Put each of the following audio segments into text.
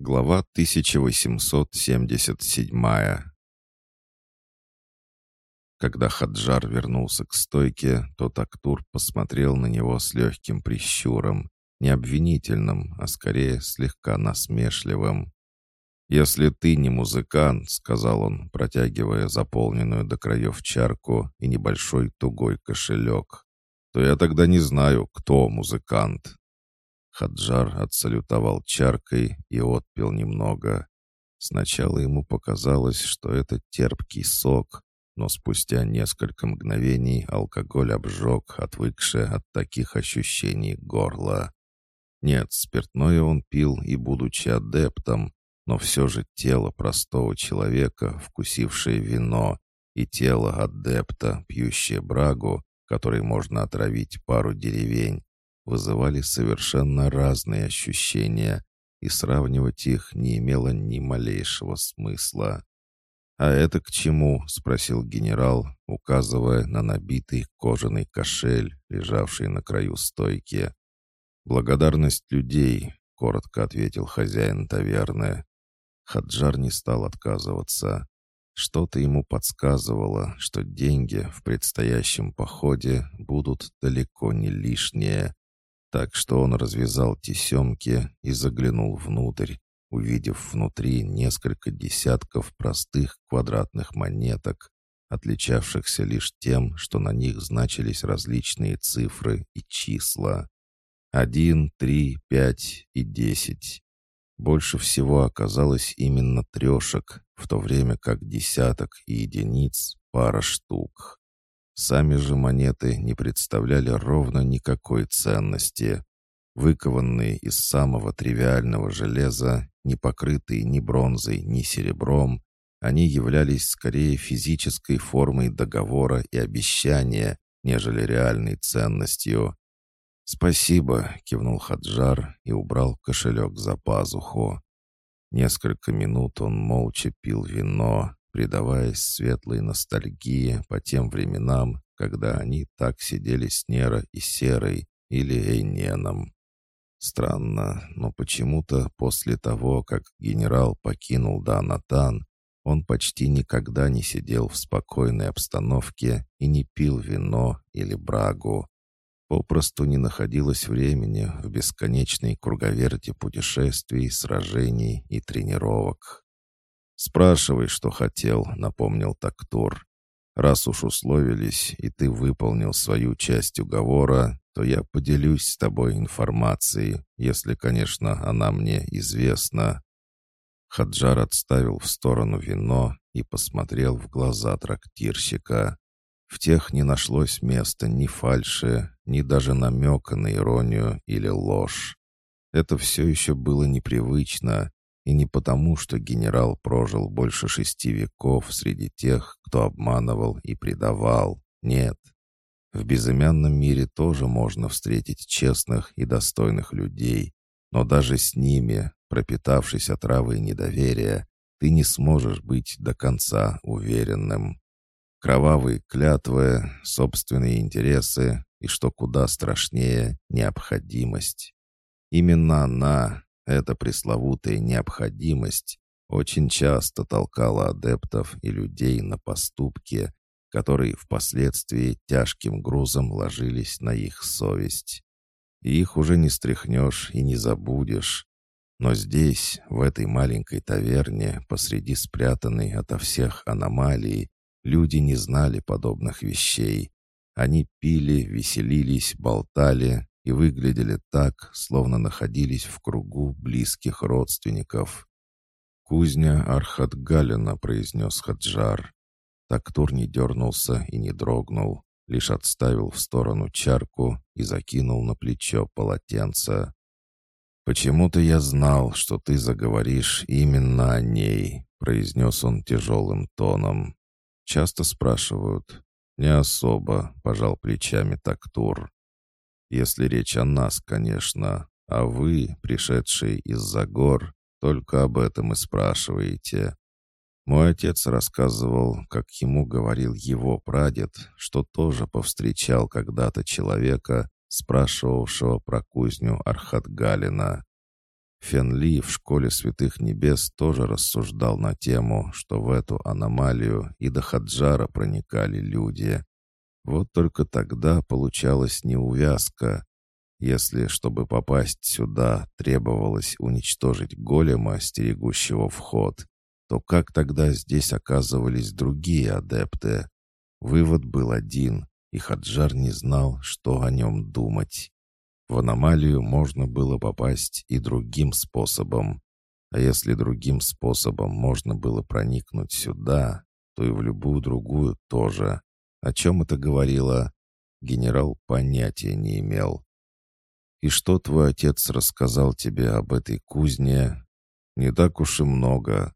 Глава 1877 Когда Хаджар вернулся к стойке, то Тактур посмотрел на него с легким прищуром, не обвинительным, а скорее слегка насмешливым. «Если ты не музыкант», — сказал он, протягивая заполненную до краев чарку и небольшой тугой кошелек, «то я тогда не знаю, кто музыкант». Хаджар отсалютовал чаркой и отпил немного. Сначала ему показалось, что это терпкий сок, но спустя несколько мгновений алкоголь обжег, отвыкшее от таких ощущений горло. Нет, спиртное он пил и будучи адептом, но все же тело простого человека, вкусившее вино, и тело адепта, пьющее брагу, которой можно отравить пару деревень, вызывали совершенно разные ощущения, и сравнивать их не имело ни малейшего смысла. «А это к чему?» — спросил генерал, указывая на набитый кожаный кошель, лежавший на краю стойки. «Благодарность людей», — коротко ответил хозяин таверны. Хаджар не стал отказываться. Что-то ему подсказывало, что деньги в предстоящем походе будут далеко не лишние, так что он развязал тесемки и заглянул внутрь, увидев внутри несколько десятков простых квадратных монеток, отличавшихся лишь тем, что на них значились различные цифры и числа. Один, три, пять и десять. Больше всего оказалось именно трешек, в то время как десяток и единиц — пара штук. Сами же монеты не представляли ровно никакой ценности. Выкованные из самого тривиального железа, не покрытые ни бронзой, ни серебром, они являлись скорее физической формой договора и обещания, нежели реальной ценностью. «Спасибо», — кивнул Хаджар и убрал кошелек за пазуху. Несколько минут он молча пил вино, предаваясь светлой ностальгии по тем временам, когда они так сидели с Нера и Серой или Эйненом. Странно, но почему-то после того, как генерал покинул Данатан, он почти никогда не сидел в спокойной обстановке и не пил вино или брагу. Попросту не находилось времени в бесконечной круговерте путешествий, сражений и тренировок. «Спрашивай, что хотел», — напомнил Тактур. «Раз уж условились, и ты выполнил свою часть уговора, то я поделюсь с тобой информацией, если, конечно, она мне известна». Хаджар отставил в сторону вино и посмотрел в глаза трактирщика. В тех не нашлось места ни фальши, ни даже намека на иронию или ложь. Это все еще было непривычно, и не потому, что генерал прожил больше шести веков среди тех, кто обманывал и предавал. Нет. В безымянном мире тоже можно встретить честных и достойных людей, но даже с ними, пропитавшись отравой недоверия, ты не сможешь быть до конца уверенным. Кровавые клятвы, собственные интересы и, что куда страшнее, необходимость. Именно она, эта пресловутая необходимость очень часто толкала адептов и людей на поступки, которые впоследствии тяжким грузом ложились на их совесть. И их уже не стряхнешь и не забудешь. Но здесь, в этой маленькой таверне, посреди спрятанной ото всех аномалий, люди не знали подобных вещей. Они пили, веселились, болтали, и выглядели так, словно находились в кругу близких родственников. «Кузня Архатгалина», — произнес Хаджар. Тактур не дернулся и не дрогнул, лишь отставил в сторону чарку и закинул на плечо полотенце. «Почему-то я знал, что ты заговоришь именно о ней», — произнес он тяжелым тоном. «Часто спрашивают». «Не особо», — пожал плечами Тактур. Если речь о нас, конечно, а вы, пришедшие из-за гор, только об этом и спрашиваете. Мой отец рассказывал, как ему говорил его прадед, что тоже повстречал когда-то человека, спрашивавшего про кузню Архатгалина. Фенли в школе святых небес тоже рассуждал на тему, что в эту аномалию и до Хаджара проникали люди. Вот только тогда получалась неувязка. Если, чтобы попасть сюда, требовалось уничтожить голема, стерегущего вход, то как тогда здесь оказывались другие адепты? Вывод был один, и Хаджар не знал, что о нем думать. В аномалию можно было попасть и другим способом. А если другим способом можно было проникнуть сюда, то и в любую другую тоже. О чем это говорило? Генерал понятия не имел. «И что твой отец рассказал тебе об этой кузне?» «Не так уж и много».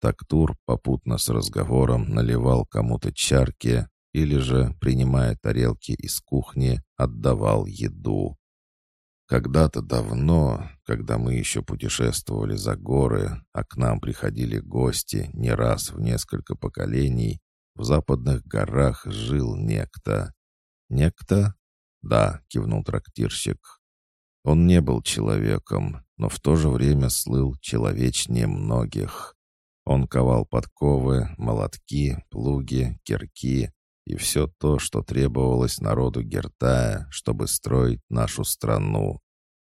Тактур попутно с разговором наливал кому-то чарки или же, принимая тарелки из кухни, отдавал еду. Когда-то давно, когда мы еще путешествовали за горы, а к нам приходили гости не раз в несколько поколений, в западных горах жил некто. «Некто?» «Да», — кивнул трактирщик. Он не был человеком, но в то же время слыл человечнее многих. Он ковал подковы, молотки, плуги, кирки и все то, что требовалось народу Гертая, чтобы строить нашу страну.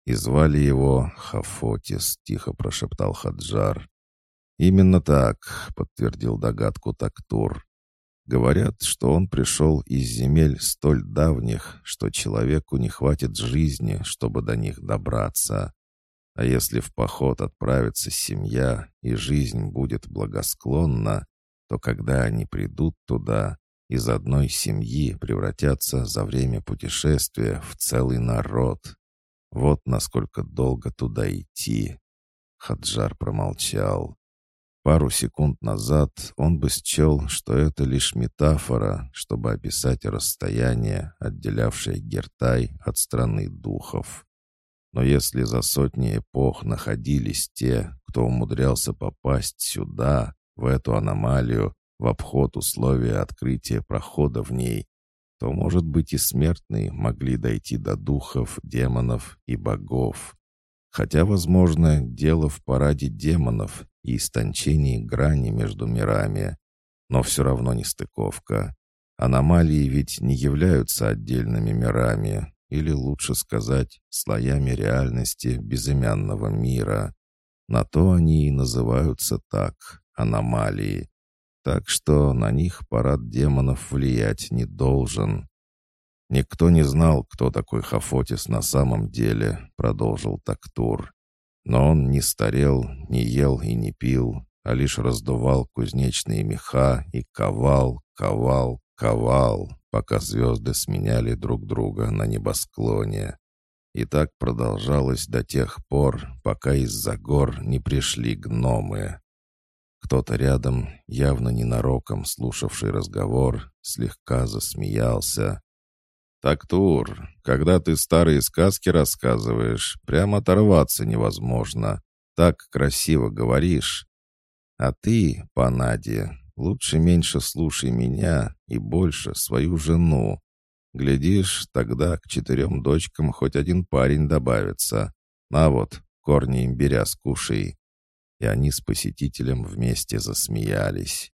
И звали его Хафотис, тихо прошептал Хаджар. «Именно так», — подтвердил догадку Тактур. «Говорят, что он пришел из земель столь давних, что человеку не хватит жизни, чтобы до них добраться. А если в поход отправится семья, и жизнь будет благосклонна, то когда они придут туда, из одной семьи превратятся за время путешествия в целый народ. Вот насколько долго туда идти. Хаджар промолчал. Пару секунд назад он бы счел, что это лишь метафора, чтобы описать расстояние, отделявшее Гертай от страны духов. Но если за сотни эпох находились те, кто умудрялся попасть сюда, в эту аномалию, в обход условия открытия прохода в ней, то, может быть, и смертные могли дойти до духов, демонов и богов. Хотя, возможно, дело в параде демонов и истончении грани между мирами. Но все равно не стыковка. Аномалии ведь не являются отдельными мирами, или лучше сказать, слоями реальности безымянного мира. На то они и называются так — аномалии так что на них парад демонов влиять не должен. «Никто не знал, кто такой Хафотис на самом деле», — продолжил Тактур. «Но он не старел, не ел и не пил, а лишь раздувал кузнечные меха и ковал, ковал, ковал, пока звезды сменяли друг друга на небосклоне. И так продолжалось до тех пор, пока из-за гор не пришли гномы. Кто-то рядом, явно ненароком слушавший разговор, слегка засмеялся. «Так, Тур, когда ты старые сказки рассказываешь, прямо оторваться невозможно. Так красиво говоришь. А ты, Панади, лучше меньше слушай меня и больше свою жену. Глядишь, тогда к четырем дочкам хоть один парень добавится. На вот, корни имбиря скушай и они с посетителем вместе засмеялись.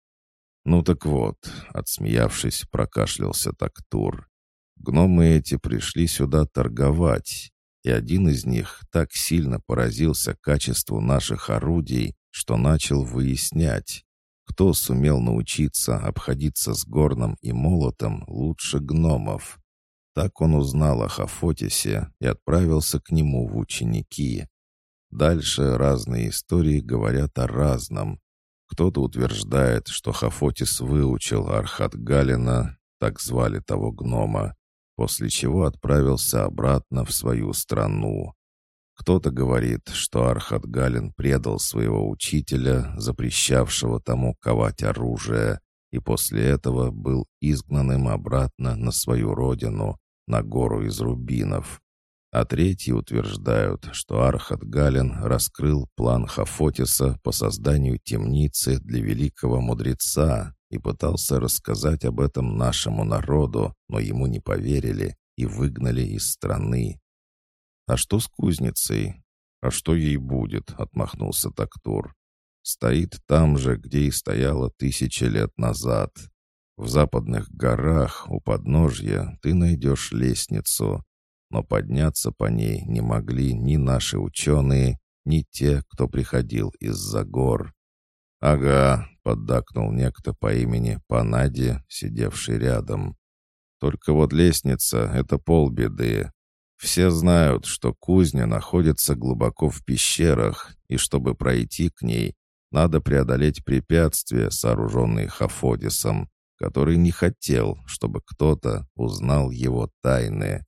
«Ну так вот», — отсмеявшись, прокашлялся Тактур. «Гномы эти пришли сюда торговать, и один из них так сильно поразился качеству наших орудий, что начал выяснять, кто сумел научиться обходиться с горном и молотом лучше гномов. Так он узнал о Хафотисе и отправился к нему в ученики. Дальше разные истории говорят о разном. Кто-то утверждает, что Хафотис выучил Архат Галина, так звали того гнома, после чего отправился обратно в свою страну. Кто-то говорит, что Архат Галин предал своего учителя, запрещавшего тому ковать оружие, и после этого был изгнанным обратно на свою родину, на гору из рубинов. А третьи утверждают, что Архат Галин раскрыл план Хафотиса по созданию темницы для великого мудреца и пытался рассказать об этом нашему народу, но ему не поверили и выгнали из страны. А что с кузницей? «А что ей будет?» — отмахнулся Тактур. «Стоит там же, где и стояла тысячи лет назад. В западных горах у подножья ты найдешь лестницу, но подняться по ней не могли ни наши ученые, ни те, кто приходил из-за гор. «Ага», — поддакнул некто по имени Панади, сидевший рядом. «Только вот лестница — это полбеды. Все знают, что кузня находится глубоко в пещерах, и чтобы пройти к ней, надо преодолеть препятствия, сооруженные Хафодисом, который не хотел, чтобы кто-то узнал его тайны.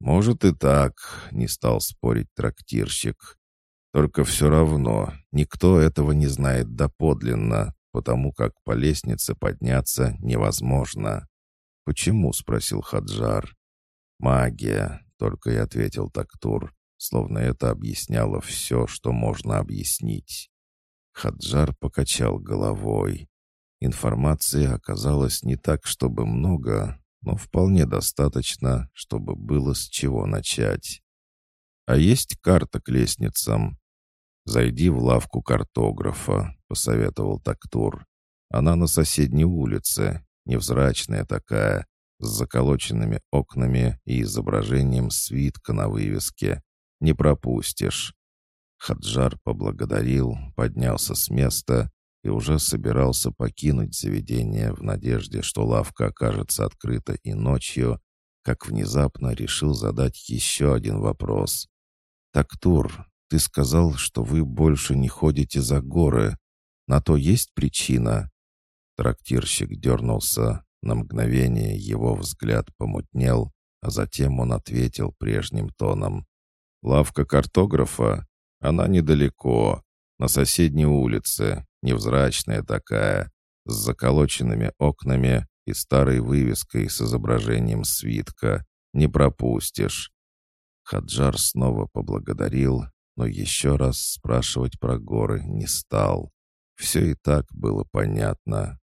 «Может и так», — не стал спорить трактирщик. «Только все равно никто этого не знает доподлинно, потому как по лестнице подняться невозможно». «Почему?» — спросил Хаджар. «Магия», — только и ответил Тактур, словно это объясняло все, что можно объяснить. Хаджар покачал головой. Информации оказалось не так, чтобы много, но вполне достаточно, чтобы было с чего начать. А есть карта к лестницам? «Зайди в лавку картографа», — посоветовал Тактур. «Она на соседней улице, невзрачная такая, с заколоченными окнами и изображением свитка на вывеске. Не пропустишь». Хаджар поблагодарил, поднялся с места и уже собирался покинуть заведение в надежде, что лавка окажется открыта и ночью, как внезапно решил задать еще один вопрос. «Тактур, ты сказал, что вы больше не ходите за горы. На то есть причина?» Трактирщик дернулся. На мгновение его взгляд помутнел, а затем он ответил прежним тоном. «Лавка картографа? Она недалеко, на соседней улице, невзрачная такая, с заколоченными окнами и старой вывеской с изображением свитка. Не пропустишь». Хаджар снова поблагодарил, но еще раз спрашивать про горы не стал. Все и так было понятно.